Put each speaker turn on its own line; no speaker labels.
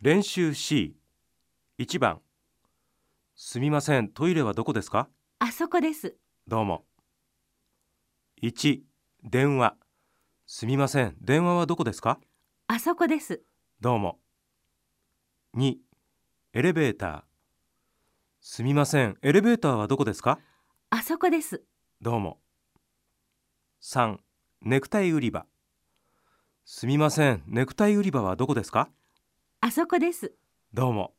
練習 C1 番。すみませんトイレはどこですか？
あそこです。
どうも。1電話。すみません電話はどこですか？
あそこです。
どうも。2エレベーター。すみませんエレベーターはどこですか？
あそこです。
どうも。3ネクタイ売り場。すみませんネクタイ売り場はどこですか？
あそこです。
どうも